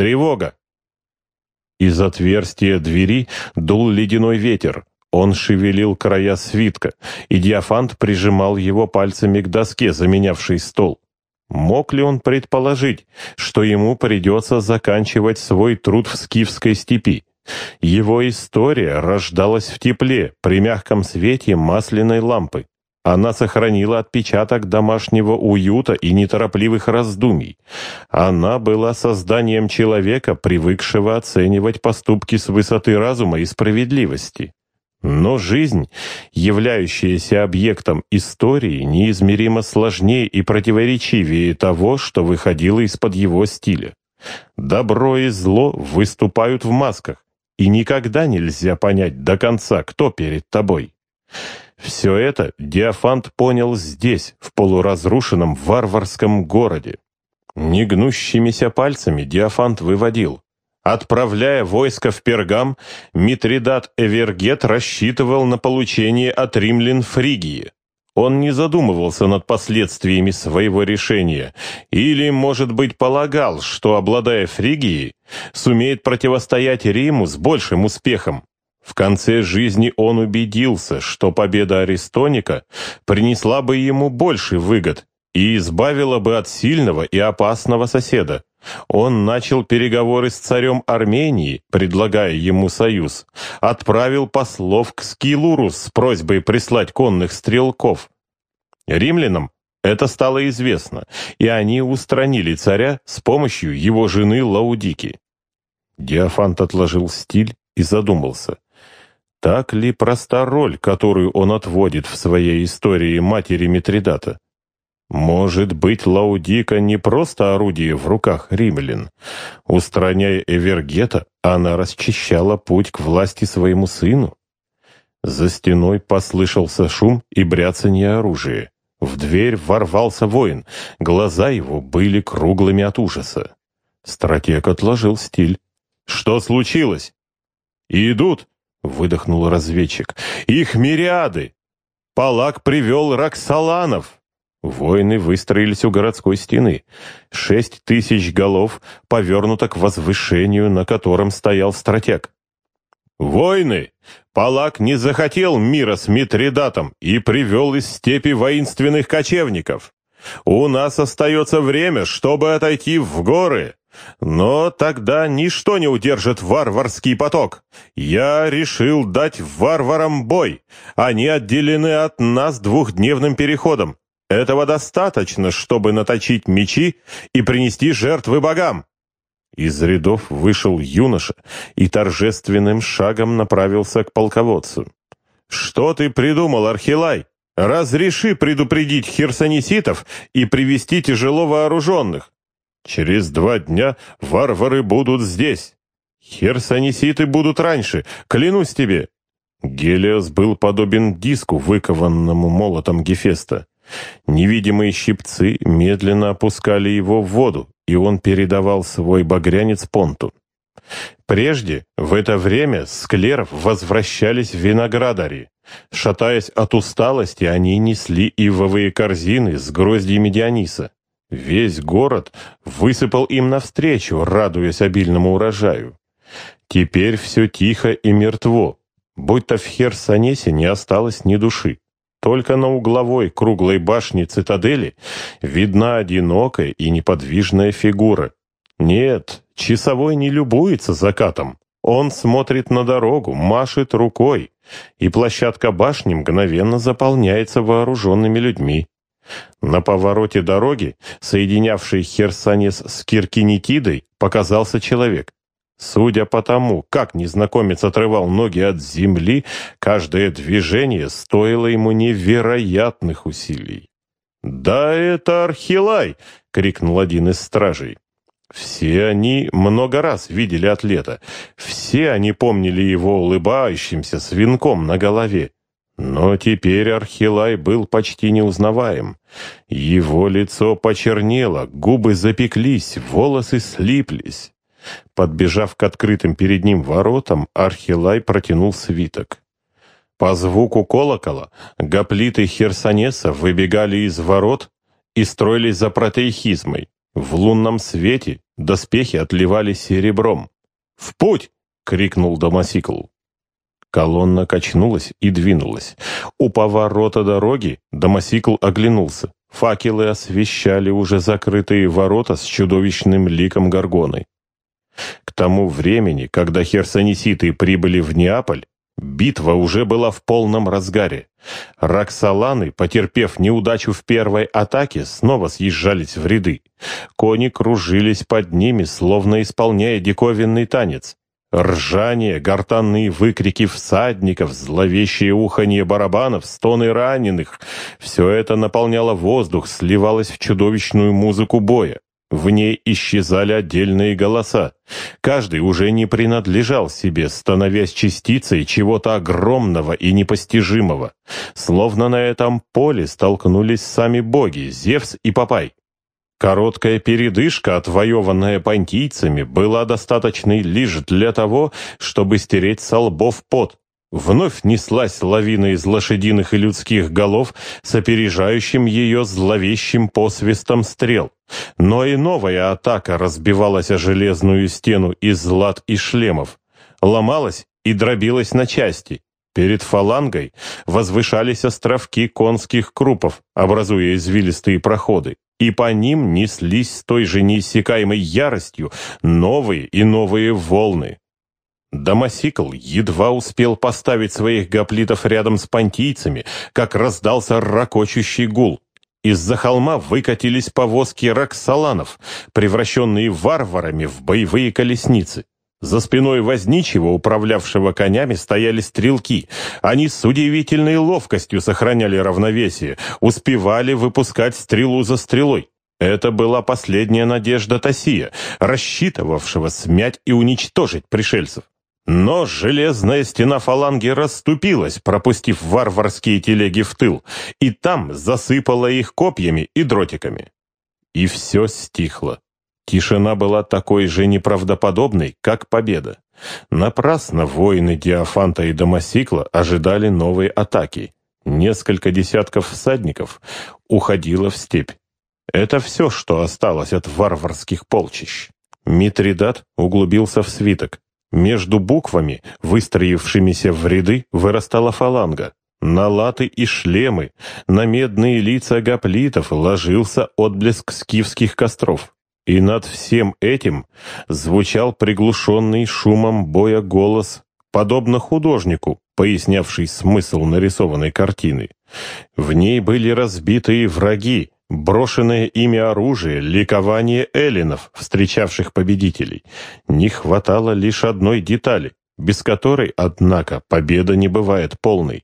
Тревога!» Из отверстия двери дул ледяной ветер. Он шевелил края свитка, и Диафант прижимал его пальцами к доске, заменявшей стол. Мог ли он предположить, что ему придется заканчивать свой труд в скифской степи? Его история рождалась в тепле, при мягком свете масляной лампы. Она сохранила отпечаток домашнего уюта и неторопливых раздумий. Она была созданием человека, привыкшего оценивать поступки с высоты разума и справедливости. Но жизнь, являющаяся объектом истории, неизмеримо сложнее и противоречивее того, что выходило из-под его стиля. Добро и зло выступают в масках, и никогда нельзя понять до конца, кто перед тобой. Все это Диафант понял здесь, в полуразрушенном варварском городе. Негнущимися пальцами Диафант выводил. Отправляя войско в Пергам, Митридат Эвергет рассчитывал на получение от римлян Фригии. Он не задумывался над последствиями своего решения, или, может быть, полагал, что, обладая Фригией, сумеет противостоять Риму с большим успехом. В конце жизни он убедился, что победа Аристоника принесла бы ему больше выгод и избавила бы от сильного и опасного соседа. Он начал переговоры с царем Армении, предлагая ему союз, отправил послов к Скилуру с просьбой прислать конных стрелков. Римлянам это стало известно, и они устранили царя с помощью его жены Лаудики. Диафант отложил стиль и задумался. Так ли проста роль, которую он отводит в своей истории матери Митридата? Может быть, Лаудика не просто орудие в руках римлян. Устраняя Эвергета, она расчищала путь к власти своему сыну. За стеной послышался шум и бряцанье оружия. В дверь ворвался воин, глаза его были круглыми от ужаса. Стратег отложил стиль. «Что случилось?» «Идут!» — выдохнул разведчик. «Их мириады! Палак привел Роксоланов!» Воины выстроились у городской стены. Шесть тысяч голов повернуто к возвышению, на котором стоял стратег. «Войны! Палак не захотел мира с Митридатом и привел из степи воинственных кочевников. У нас остается время, чтобы отойти в горы, но тогда ничто не удержит варварский поток. Я решил дать варварам бой. Они отделены от нас двухдневным переходом. Этого достаточно, чтобы наточить мечи и принести жертвы богам. Из рядов вышел юноша и торжественным шагом направился к полководцу. «Что ты придумал, Архилай? Разреши предупредить херсонеситов и привести тяжело вооруженных. Через два дня варвары будут здесь. Херсонеситы будут раньше, клянусь тебе». Гелиос был подобен диску, выкованному молотом Гефеста. Невидимые щипцы медленно опускали его в воду, и он передавал свой багрянец понту. Прежде, в это время, с клеров возвращались виноградари. Шатаясь от усталости, они несли ивовые корзины с гроздьями Диониса. Весь город высыпал им навстречу, радуясь обильному урожаю. Теперь все тихо и мертво, будто в Херсонесе не осталось ни души. Только на угловой круглой башне цитадели видна одинокая и неподвижная фигура. Нет, часовой не любуется закатом. Он смотрит на дорогу, машет рукой, и площадка башни мгновенно заполняется вооруженными людьми. На повороте дороги, соединявшей Херсонес с Киркинетидой, показался человек. Судя по тому, как незнакомец отрывал ноги от земли, каждое движение стоило ему невероятных усилий. «Да это Архилай!» — крикнул один из стражей. Все они много раз видели атлета. Все они помнили его улыбающимся с венком на голове. Но теперь Архилай был почти неузнаваем. Его лицо почернело, губы запеклись, волосы слиплись. Подбежав к открытым перед ним воротам, Архилай протянул свиток. По звуку колокола гоплиты Херсонеса выбегали из ворот и строились за протеихизмой. В лунном свете доспехи отливали серебром. «В путь!» — крикнул Домосикл. Колонна качнулась и двинулась. У поворота дороги Домосикл оглянулся. Факелы освещали уже закрытые ворота с чудовищным ликом горгоны. К тому времени, когда херсонеситы прибыли в Неаполь, битва уже была в полном разгаре. Роксоланы, потерпев неудачу в первой атаке, снова съезжались в ряды. Кони кружились под ними, словно исполняя диковинный танец. Ржание, гортанные выкрики всадников, зловещее уханье барабанов, стоны раненых — все это наполняло воздух, сливалось в чудовищную музыку боя. В ней исчезали отдельные голоса. Каждый уже не принадлежал себе, становясь частицей чего-то огромного и непостижимого. Словно на этом поле столкнулись сами боги, Зевс и Папай. Короткая передышка, отвоеванная понтийцами, была достаточной лишь для того, чтобы стереть со лбов пот. Вновь неслась лавина из лошадиных и людских голов с опережающим ее зловещим посвистом стрел. Но и новая атака разбивалась о железную стену из лад и шлемов, ломалась и дробилась на части. Перед фалангой возвышались островки конских крупов, образуя извилистые проходы и по ним неслись с той же неиссякаемой яростью новые и новые волны. Домосикл едва успел поставить своих гоплитов рядом с понтийцами, как раздался ракочущий гул. Из-за холма выкатились повозки раксаланов, превращенные варварами в боевые колесницы. За спиной возничего, управлявшего конями, стояли стрелки. Они с удивительной ловкостью сохраняли равновесие, успевали выпускать стрелу за стрелой. Это была последняя надежда Тосия, рассчитывавшего смять и уничтожить пришельцев. Но железная стена фаланги расступилась, пропустив варварские телеги в тыл, и там засыпала их копьями и дротиками. И все стихло. Тишина была такой же неправдоподобной, как победа. Напрасно воины Диафанта и Домосикла ожидали новой атаки. Несколько десятков всадников уходило в степь. Это все, что осталось от варварских полчищ. Митридат углубился в свиток. Между буквами, выстроившимися в ряды, вырастала фаланга. На латы и шлемы, на медные лица гоплитов ложился отблеск скифских костров. И над всем этим звучал приглушенный шумом боя голос, подобно художнику, пояснявший смысл нарисованной картины. В ней были разбитые враги, брошенное ими оружие, ликование эллинов, встречавших победителей. Не хватало лишь одной детали, без которой, однако, победа не бывает полной.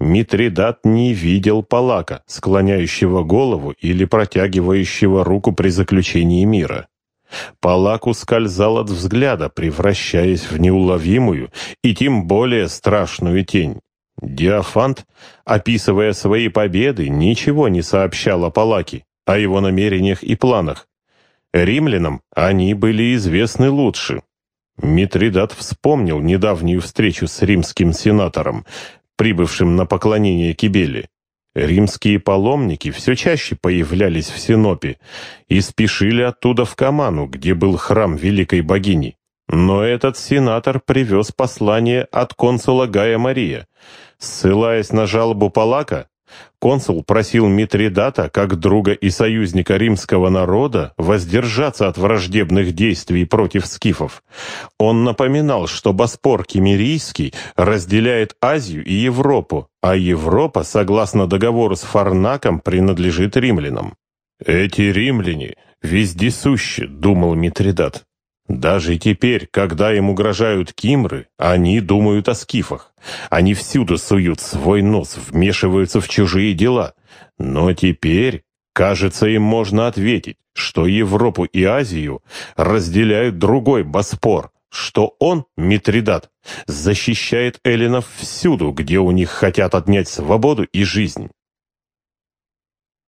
Митридат не видел Палака, склоняющего голову или протягивающего руку при заключении мира. Палак ускользал от взгляда, превращаясь в неуловимую и тем более страшную тень. Диафант, описывая свои победы, ничего не сообщал о Палаке, о его намерениях и планах. Римлянам они были известны лучше. Митридат вспомнил недавнюю встречу с римским сенатором, прибывшим на поклонение Кибели. Римские паломники все чаще появлялись в Синопе и спешили оттуда в Каману, где был храм великой богини. Но этот сенатор привез послание от консула Гая Мария. Ссылаясь на жалобу Палака, Консул просил Митридата, как друга и союзника римского народа, воздержаться от враждебных действий против скифов. Он напоминал, что Боспор Кемерийский разделяет Азию и Европу, а Европа, согласно договору с Фарнаком, принадлежит римлянам. «Эти римляне вездесущи», — думал Митридат. Даже теперь, когда им угрожают кимры, они думают о скифах. Они всюду суют свой нос, вмешиваются в чужие дела. Но теперь, кажется, им можно ответить, что Европу и Азию разделяют другой Боспор, что он, Митридат, защищает эллинов всюду, где у них хотят отнять свободу и жизнь.